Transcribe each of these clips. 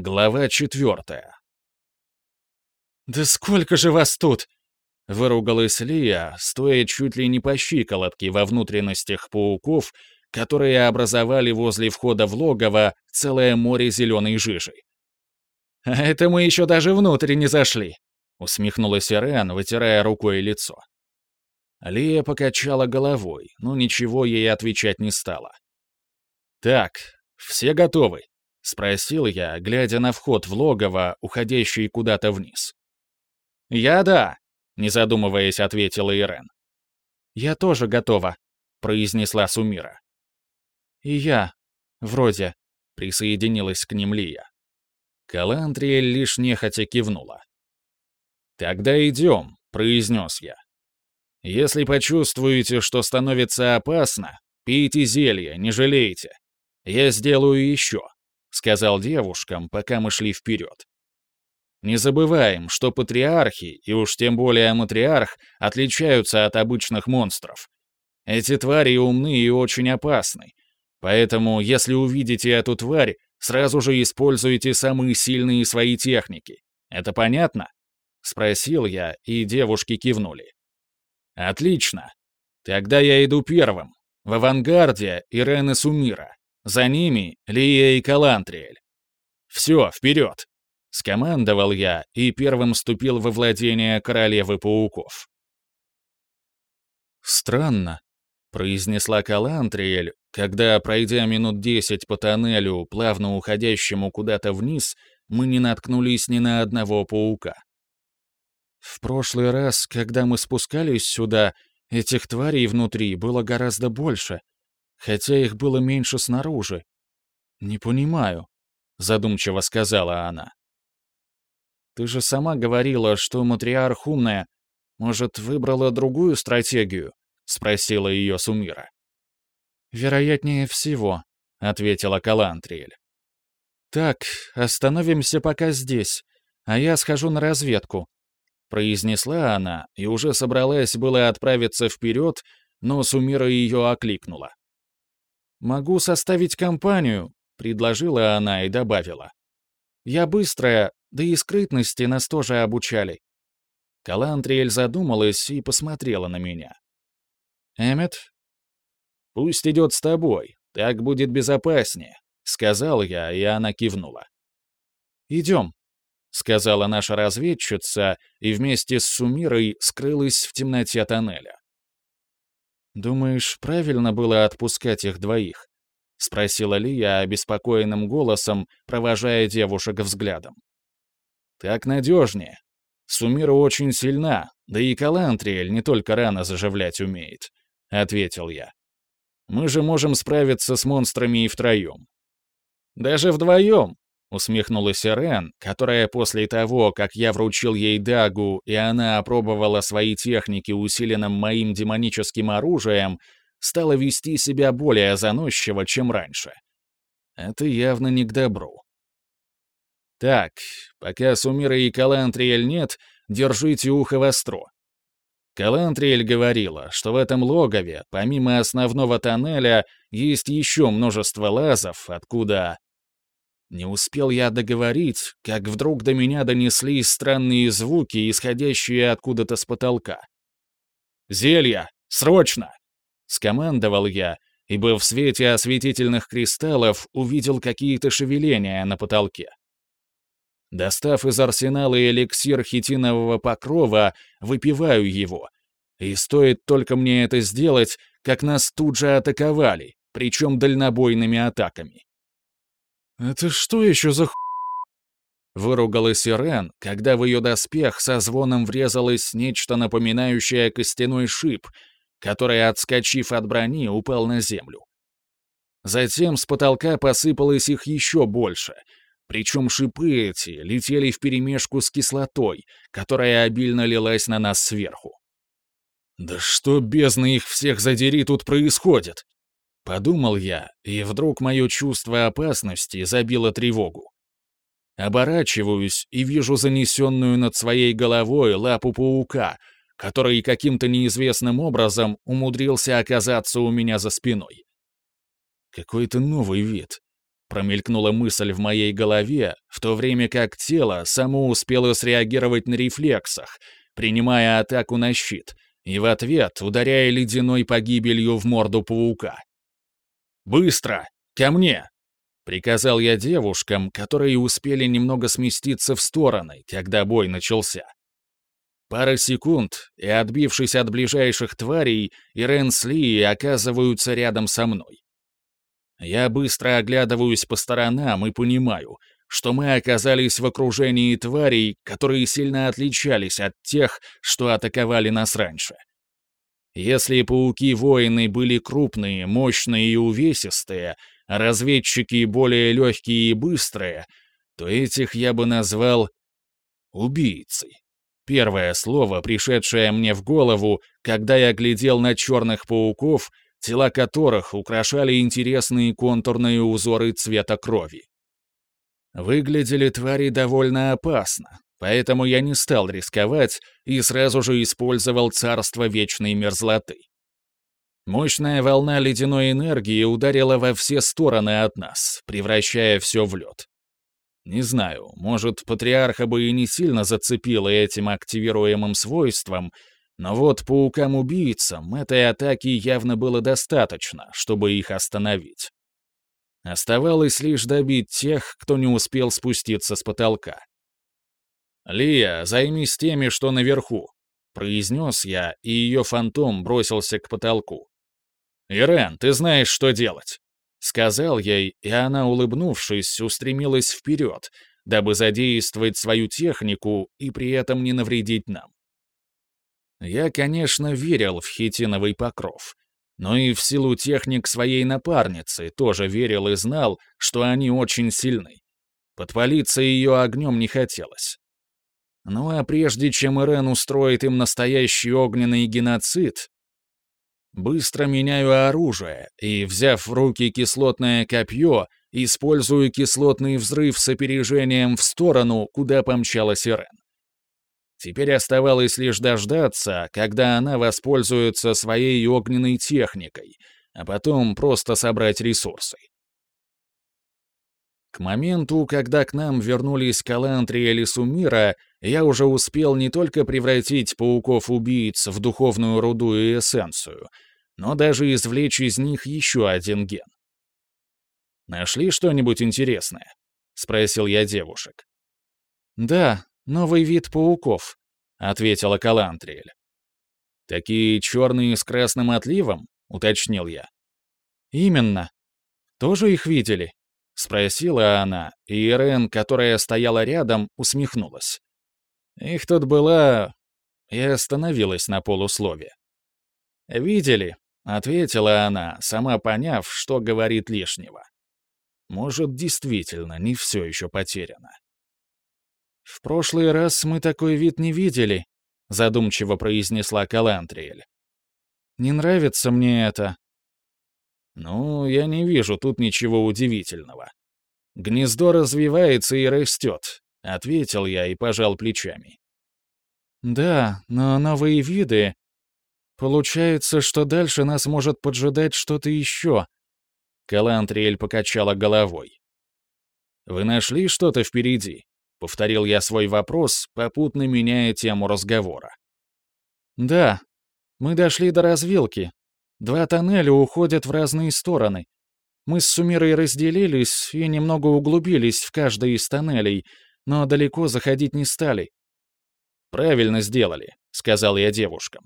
Глава четвертая. «Да сколько же вас тут?» — выругалась Лия, стоя чуть ли не по щиколотке во внутренностях пауков, которые образовали возле входа в логово целое море зеленой жижи. «А это мы еще даже внутрь не зашли», — усмехнулась Ирен, вытирая рукой лицо. Лия покачала головой, но ничего ей отвечать не стала. «Так, все готовы?» — спросил я, глядя на вход в логово, уходящий куда-то вниз. «Я да», — не задумываясь, ответила Ирен. «Я тоже готова», — произнесла Сумира. «И я. Вроде», — присоединилась к ним Лия. Калантрия лишь нехотя кивнула. «Тогда идем», — произнес я. «Если почувствуете, что становится опасно, пейте зелье, не жалейте. Я сделаю еще. — сказал девушкам, пока мы шли вперед. Не забываем, что патриархи, и уж тем более матриарх, отличаются от обычных монстров. Эти твари умны и очень опасны. Поэтому, если увидите эту тварь, сразу же используйте самые сильные свои техники. Это понятно? Спросил я, и девушки кивнули. Отлично. Тогда я иду первым. В авангарде Ирен и Сумира. За ними Лия и Калантриэль. «Все, вперед!» — скомандовал я и первым вступил во владение королевы пауков. «Странно», — произнесла Калантриэль, когда, пройдя минут десять по тоннелю, плавно уходящему куда-то вниз, мы не наткнулись ни на одного паука. В прошлый раз, когда мы спускались сюда, этих тварей внутри было гораздо больше, хотя их было меньше снаружи. Не понимаю, задумчиво сказала она. Ты же сама говорила, что матриарх умная. Может, выбрала другую стратегию? спросила ее Сумира. Вероятнее всего, ответила Калантриэль. Так, остановимся пока здесь, а я схожу на разведку, произнесла она и уже собралась было отправиться вперед, но Сумира ее окликнула. «Могу составить компанию», — предложила она и добавила. «Я быстрая, да и скрытности нас тоже обучали». Калантриэль задумалась и посмотрела на меня. «Эммет?» «Пусть идет с тобой, так будет безопаснее», — сказал я, и она кивнула. «Идем», — сказала наша разведчица и вместе с Сумирой скрылась в темноте тоннеля. «Думаешь, правильно было отпускать их двоих?» — спросила Лия обеспокоенным голосом, провожая девушек взглядом. «Так надежнее. Сумира очень сильна, да и Калантриэль не только рано заживлять умеет», — ответил я. «Мы же можем справиться с монстрами и втроем». «Даже вдвоем?» — усмехнулась Рен, которая после того, как я вручил ей дагу, и она опробовала свои техники усиленным моим демоническим оружием, стала вести себя более заносчиво, чем раньше. Это явно не к добру. Так, пока Сумира и Калантриэль нет, держите ухо востро. Калантриэль говорила, что в этом логове, помимо основного тоннеля, есть еще множество лазов, откуда... Не успел я договорить, как вдруг до меня донеслись странные звуки, исходящие откуда-то с потолка. «Зелья! Срочно!» — скомандовал я, ибо в свете осветительных кристаллов увидел какие-то шевеления на потолке. Достав из арсенала эликсир хитинового покрова, выпиваю его. И стоит только мне это сделать, как нас тут же атаковали, причем дальнобойными атаками. «Это что еще за х...» Выругалась Ирен, когда в ее доспех со звоном врезалось нечто напоминающее костяной шип, который, отскочив от брони, упал на землю. Затем с потолка посыпалось их еще больше, причем шипы эти летели вперемешку с кислотой, которая обильно лилась на нас сверху. «Да что, бездна их всех задери, тут происходит?» Подумал я, и вдруг мое чувство опасности забило тревогу. Оборачиваюсь и вижу занесенную над своей головой лапу паука, который каким-то неизвестным образом умудрился оказаться у меня за спиной. Какой-то новый вид. Промелькнула мысль в моей голове, в то время как тело само успело среагировать на рефлексах, принимая атаку на щит, и в ответ ударяя ледяной погибелью в морду паука. «Быстро! Ко мне!» — приказал я девушкам, которые успели немного сместиться в стороны, когда бой начался. Пара секунд, и, отбившись от ближайших тварей, Ирен с Ли оказываются рядом со мной. Я быстро оглядываюсь по сторонам и понимаю, что мы оказались в окружении тварей, которые сильно отличались от тех, что атаковали нас раньше. Если пауки-воины были крупные, мощные и увесистые, а разведчики более легкие и быстрые, то этих я бы назвал убийцей. Первое слово, пришедшее мне в голову, когда я глядел на черных пауков, тела которых украшали интересные контурные узоры цвета крови. Выглядели твари довольно опасно, поэтому я не стал рисковать и сразу же использовал царство вечной мерзлоты. Мощная волна ледяной энергии ударила во все стороны от нас, превращая все в лед. Не знаю, может, патриарха бы и не сильно зацепило этим активируемым свойством, но вот паукам-убийцам этой атаки явно было достаточно, чтобы их остановить. Оставалось лишь добить тех, кто не успел спуститься с потолка. «Лия, займись теми, что наверху», — произнес я, и ее фантом бросился к потолку. «Ирен, ты знаешь, что делать». Сказал ей, и она, улыбнувшись, устремилась вперед, дабы задействовать свою технику и при этом не навредить нам. Я, конечно, верил в хитиновый покров, но и в силу техник своей напарницы тоже верил и знал, что они очень сильны. Подпалиться ее огнем не хотелось. Ну а прежде чем Ирен устроит им настоящий огненный геноцид, Быстро меняю оружие и, взяв в руки кислотное копье, использую кислотный взрыв с опережением в сторону, куда помчалась Ирен. Теперь оставалось лишь дождаться, когда она воспользуется своей огненной техникой, а потом просто собрать ресурсы. К моменту, когда к нам вернулись Калантри и Сумира, я уже успел не только превратить пауков-убийц в духовную руду и эссенцию, но даже извлечь из них еще один ген. «Нашли что-нибудь интересное?» — спросил я девушек. «Да, новый вид пауков», — ответила Калантриэль. «Такие черные с красным отливом?» — уточнил я. «Именно. Тоже их видели?» — спросила она, и Ирен, которая стояла рядом, усмехнулась. Их тут была... И остановилась на полуслове. «Видели?» — ответила она, сама поняв, что говорит лишнего. «Может, действительно, не все еще потеряно». «В прошлый раз мы такой вид не видели», — задумчиво произнесла Калантриэль. «Не нравится мне это». «Ну, я не вижу тут ничего удивительного. Гнездо развивается и растет, — ответил я и пожал плечами. «Да, но новые виды... Получается, что дальше нас может поджидать что-то еще». Калантриэль покачала головой. «Вы нашли что-то впереди?» — повторил я свой вопрос, попутно меняя тему разговора. «Да, мы дошли до развилки. Два тоннеля уходят в разные стороны. Мы с Сумирой разделились и немного углубились в каждый из тоннелей, но далеко заходить не стали. «Правильно сделали», — сказал я девушкам.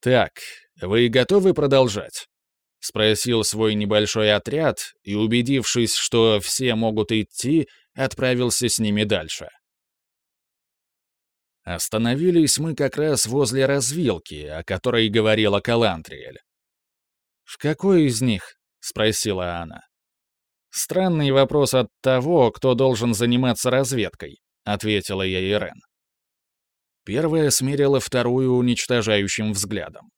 «Так, вы готовы продолжать?» — спросил свой небольшой отряд и, убедившись, что все могут идти, отправился с ними дальше. Остановились мы как раз возле развилки, о которой говорила Калантриэль. «В какой из них?» — спросила она. «Странный вопрос от того, кто должен заниматься разведкой», — ответила я Ирен. Первая смерила вторую уничтожающим взглядом.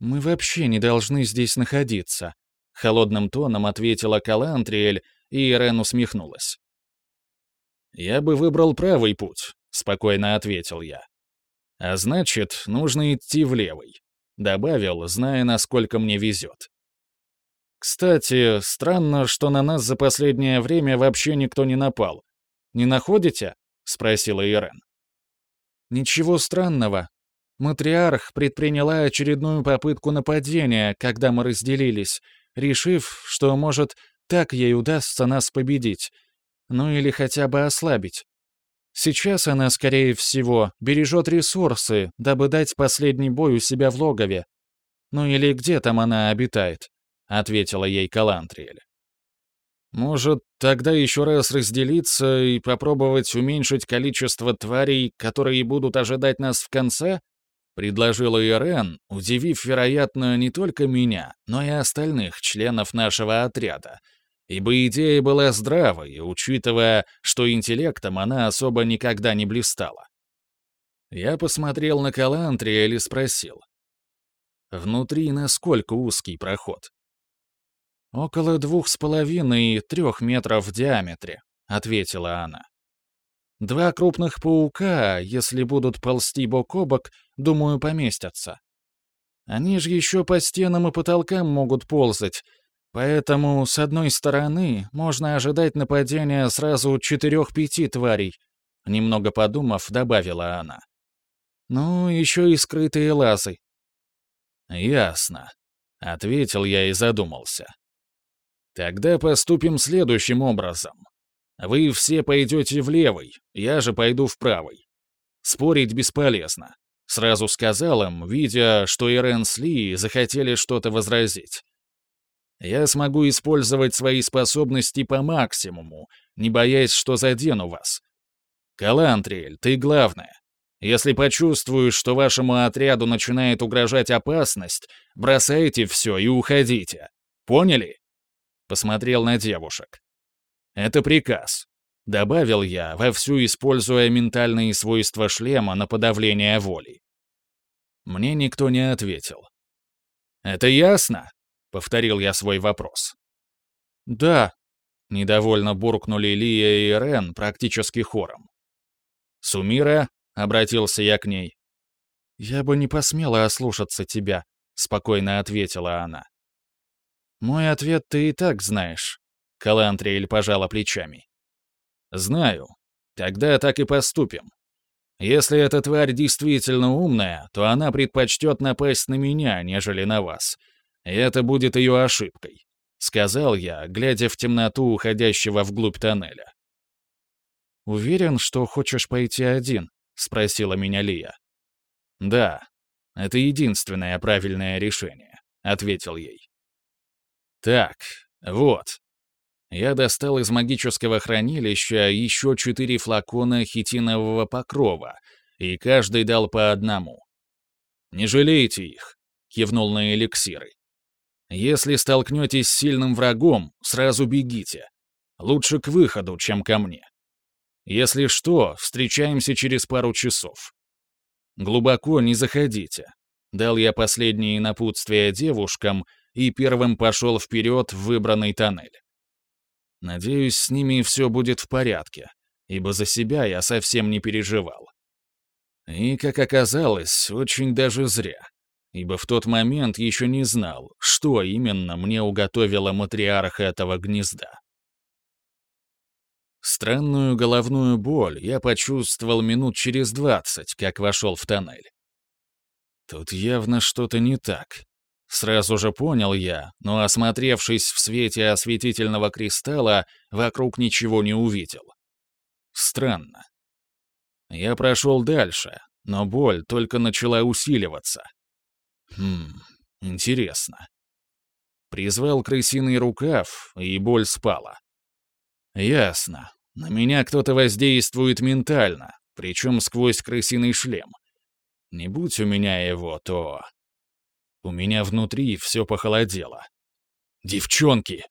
«Мы вообще не должны здесь находиться», — холодным тоном ответила Калантриэль, и Ирен усмехнулась. «Я бы выбрал правый путь», — спокойно ответил я. «А значит, нужно идти в левый», — добавил, зная, насколько мне везет. Кстати, странно, что на нас за последнее время вообще никто не напал. Не находите? спросила Ирен. Ничего странного. Матриарх предприняла очередную попытку нападения, когда мы разделились, решив, что, может, так ей удастся нас победить. Ну или хотя бы ослабить. Сейчас она, скорее всего, бережет ресурсы, дабы дать последний бой у себя в логове. Ну или где там она обитает, — ответила ей Калантриэль. Может, тогда еще раз разделиться и попробовать уменьшить количество тварей, которые будут ожидать нас в конце? Предложила Ирен, удивив, вероятно, не только меня, но и остальных членов нашего отряда, ибо идея была здравой, учитывая, что интеллектом она особо никогда не блистала. Я посмотрел на Калантри и спросил. Внутри насколько узкий проход? «Около двух с половиной и трех метров в диаметре», — ответила она. «Два крупных паука, если будут ползти бок о бок, думаю, поместятся. Они же еще по стенам и потолкам могут ползать, поэтому с одной стороны можно ожидать нападения сразу четырех-пяти тварей», — немного подумав, добавила она. «Ну, еще и скрытые лазы». «Ясно», — ответил я и задумался. Тогда поступим следующим образом. Вы все пойдете в левый, я же пойду в правый. Спорить бесполезно. Сразу сказал им, видя, что Ирен с Ли захотели что-то возразить. Я смогу использовать свои способности по максимуму, не боясь, что задену вас. Калантриэль, ты главная. Если почувствуешь, что вашему отряду начинает угрожать опасность, бросайте все и уходите. Поняли? Посмотрел на девушек. «Это приказ», — добавил я, вовсю используя ментальные свойства шлема на подавление воли. Мне никто не ответил. «Это ясно?» — повторил я свой вопрос. «Да», — недовольно буркнули Лия и Рен практически хором. «Сумира?» — обратился я к ней. «Я бы не посмела ослушаться тебя», — спокойно ответила она. «Мой ответ ты и так знаешь», — Калантриэль пожала плечами. «Знаю. Тогда так и поступим. Если эта тварь действительно умная, то она предпочтет напасть на меня, нежели на вас. И это будет ее ошибкой», — сказал я, глядя в темноту уходящего вглубь тоннеля. «Уверен, что хочешь пойти один?» — спросила меня Лия. «Да, это единственное правильное решение», — ответил ей. Так, вот. Я достал из магического хранилища еще четыре флакона хитинового покрова, и каждый дал по одному. «Не жалейте их», — кивнул на эликсиры. «Если столкнетесь с сильным врагом, сразу бегите. Лучше к выходу, чем ко мне. Если что, встречаемся через пару часов. Глубоко не заходите. Дал я последние напутствия девушкам, и первым пошел вперед в выбранный тоннель. Надеюсь, с ними все будет в порядке, ибо за себя я совсем не переживал. И, как оказалось, очень даже зря, ибо в тот момент еще не знал, что именно мне уготовила матриарх этого гнезда. Странную головную боль я почувствовал минут через двадцать, как вошел в тоннель. Тут явно что-то не так, Сразу же понял я, но, осмотревшись в свете осветительного кристалла, вокруг ничего не увидел. Странно. Я прошел дальше, но боль только начала усиливаться. Хм, интересно. Призвал крысиный рукав, и боль спала. Ясно. На меня кто-то воздействует ментально, причем сквозь крысиный шлем. Не будь у меня его, то... У меня внутри все похолодело. «Девчонки!»